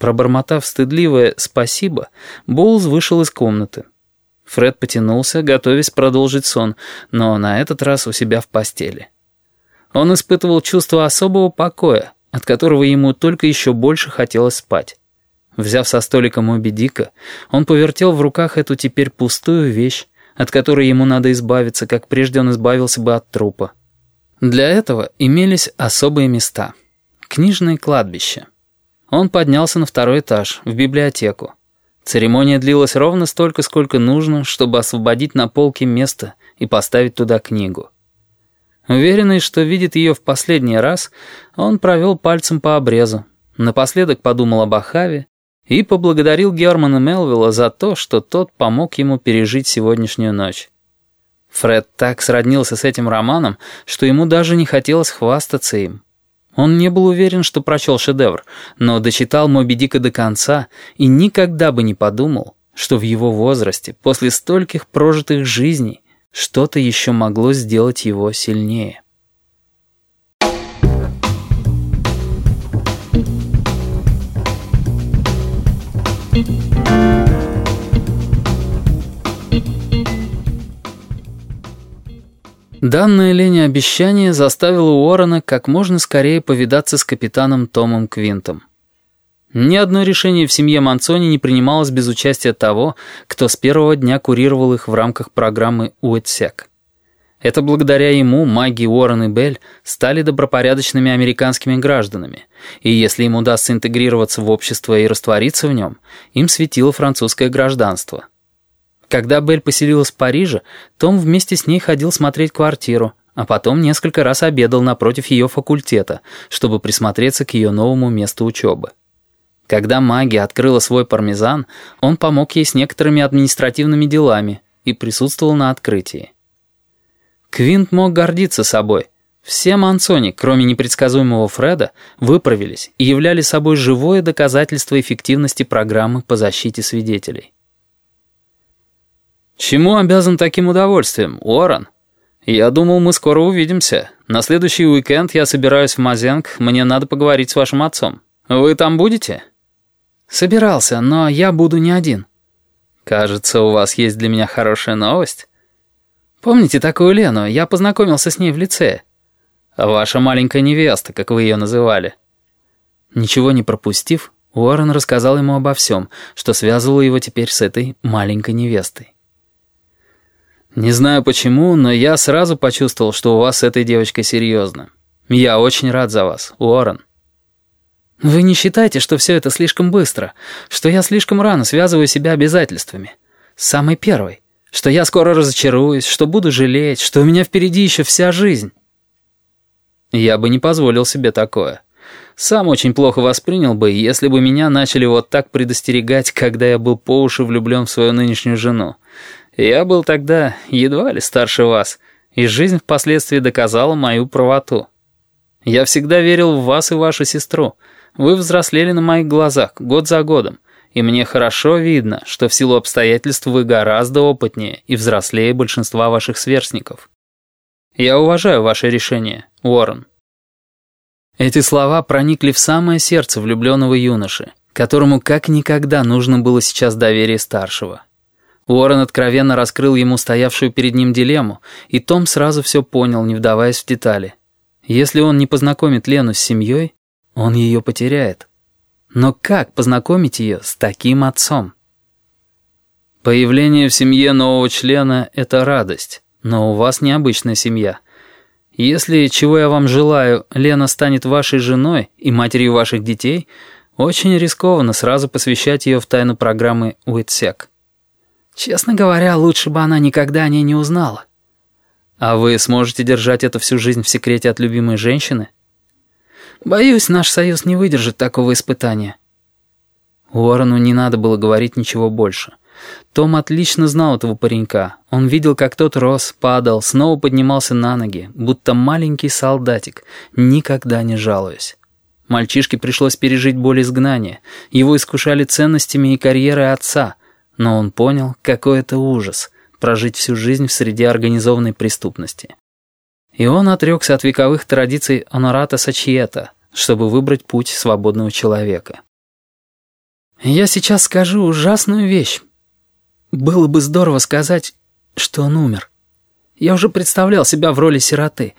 Пробормотав стыдливое «спасибо», Боулз вышел из комнаты. Фред потянулся, готовясь продолжить сон, но на этот раз у себя в постели. Он испытывал чувство особого покоя, от которого ему только еще больше хотелось спать. Взяв со столика Моби Дика, он повертел в руках эту теперь пустую вещь, от которой ему надо избавиться, как прежде он избавился бы от трупа. Для этого имелись особые места. Книжные кладбища. Он поднялся на второй этаж, в библиотеку. Церемония длилась ровно столько, сколько нужно, чтобы освободить на полке место и поставить туда книгу. Уверенный, что видит ее в последний раз, он провел пальцем по обрезу, напоследок подумал об Ахаве и поблагодарил Германа Мелвилла за то, что тот помог ему пережить сегодняшнюю ночь. Фред так сроднился с этим романом, что ему даже не хотелось хвастаться им. Он не был уверен, что прочел шедевр, но дочитал «Моби Дика» до конца и никогда бы не подумал, что в его возрасте, после стольких прожитых жизней, что-то еще могло сделать его сильнее. Данное Лене обещание заставило Уоррена как можно скорее повидаться с капитаном Томом Квинтом. Ни одно решение в семье Манцони не принималось без участия того, кто с первого дня курировал их в рамках программы «Уэтсек». Это благодаря ему маги Уоррен и Белль стали добропорядочными американскими гражданами, и если им удастся интегрироваться в общество и раствориться в нем, им светило французское гражданство. Когда Белль поселилась в Париже, Том вместе с ней ходил смотреть квартиру, а потом несколько раз обедал напротив ее факультета, чтобы присмотреться к ее новому месту учебы. Когда магия открыла свой пармезан, он помог ей с некоторыми административными делами и присутствовал на открытии. Квинт мог гордиться собой. Все Мансони, кроме непредсказуемого Фреда, выправились и являли собой живое доказательство эффективности программы по защите свидетелей. «Чему обязан таким удовольствием, Уоррен?» «Я думал, мы скоро увидимся. На следующий уикенд я собираюсь в Мазенг, мне надо поговорить с вашим отцом. Вы там будете?» «Собирался, но я буду не один». «Кажется, у вас есть для меня хорошая новость». «Помните такую Лену? Я познакомился с ней в лице». «Ваша маленькая невеста, как вы ее называли». Ничего не пропустив, Уоррен рассказал ему обо всем, что связывало его теперь с этой маленькой невестой. «Не знаю почему, но я сразу почувствовал, что у вас с этой девочкой серьезно. Я очень рад за вас, Уоррен». «Вы не считаете, что все это слишком быстро, что я слишком рано связываю себя обязательствами? Самый первый, что я скоро разочаруюсь, что буду жалеть, что у меня впереди еще вся жизнь?» «Я бы не позволил себе такое». Сам очень плохо воспринял бы, если бы меня начали вот так предостерегать, когда я был по уши влюблен в свою нынешнюю жену. Я был тогда едва ли старше вас, и жизнь впоследствии доказала мою правоту. Я всегда верил в вас и вашу сестру. Вы взрослели на моих глазах, год за годом, и мне хорошо видно, что в силу обстоятельств вы гораздо опытнее и взрослее большинства ваших сверстников. Я уважаю ваше решение, Уоррен. Эти слова проникли в самое сердце влюбленного юноши, которому как никогда нужно было сейчас доверие старшего. Уоррен откровенно раскрыл ему стоявшую перед ним дилемму, и Том сразу все понял, не вдаваясь в детали. Если он не познакомит Лену с семьей, он ее потеряет. Но как познакомить ее с таким отцом? Появление в семье нового члена — это радость, но у вас необычная семья. Если, чего я вам желаю, Лена станет вашей женой и матерью ваших детей, очень рискованно сразу посвящать ее в тайну программы «Уитсек». Честно говоря, лучше бы она никогда о ней не узнала. А вы сможете держать это всю жизнь в секрете от любимой женщины? Боюсь, наш союз не выдержит такого испытания. Уоррену не надо было говорить ничего больше. Том отлично знал этого паренька. Он видел, как тот рос, падал, снова поднимался на ноги, будто маленький солдатик, никогда не жалуясь. Мальчишке пришлось пережить боль изгнания. Его искушали ценностями и карьерой отца — но он понял, какой это ужас — прожить всю жизнь в среде организованной преступности. И он отрекся от вековых традиций Онората Сачьета, чтобы выбрать путь свободного человека. Я сейчас скажу ужасную вещь. Было бы здорово сказать, что он умер. Я уже представлял себя в роли сироты.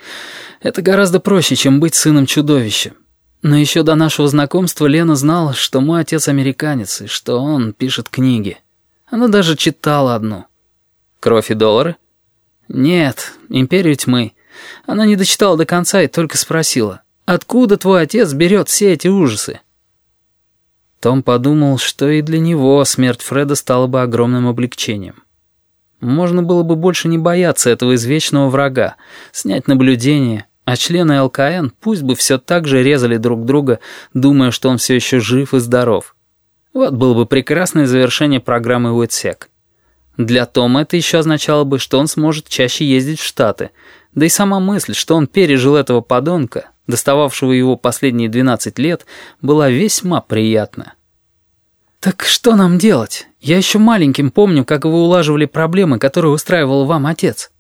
Это гораздо проще, чем быть сыном чудовища. Но еще до нашего знакомства Лена знала, что мой отец американец, и что он пишет книги. Она даже читала одну. «Кровь и доллары?» «Нет, «Империю тьмы». Она не дочитала до конца и только спросила, «Откуда твой отец берет все эти ужасы?» Том подумал, что и для него смерть Фреда стала бы огромным облегчением. Можно было бы больше не бояться этого извечного врага, снять наблюдение, а члены ЛКН пусть бы все так же резали друг друга, думая, что он все еще жив и здоров. Вот было бы прекрасное завершение программы Уитсек. Для Тома это еще означало бы, что он сможет чаще ездить в Штаты, да и сама мысль, что он пережил этого подонка, достававшего его последние 12 лет, была весьма приятна. «Так что нам делать? Я еще маленьким помню, как вы улаживали проблемы, которые устраивал вам отец».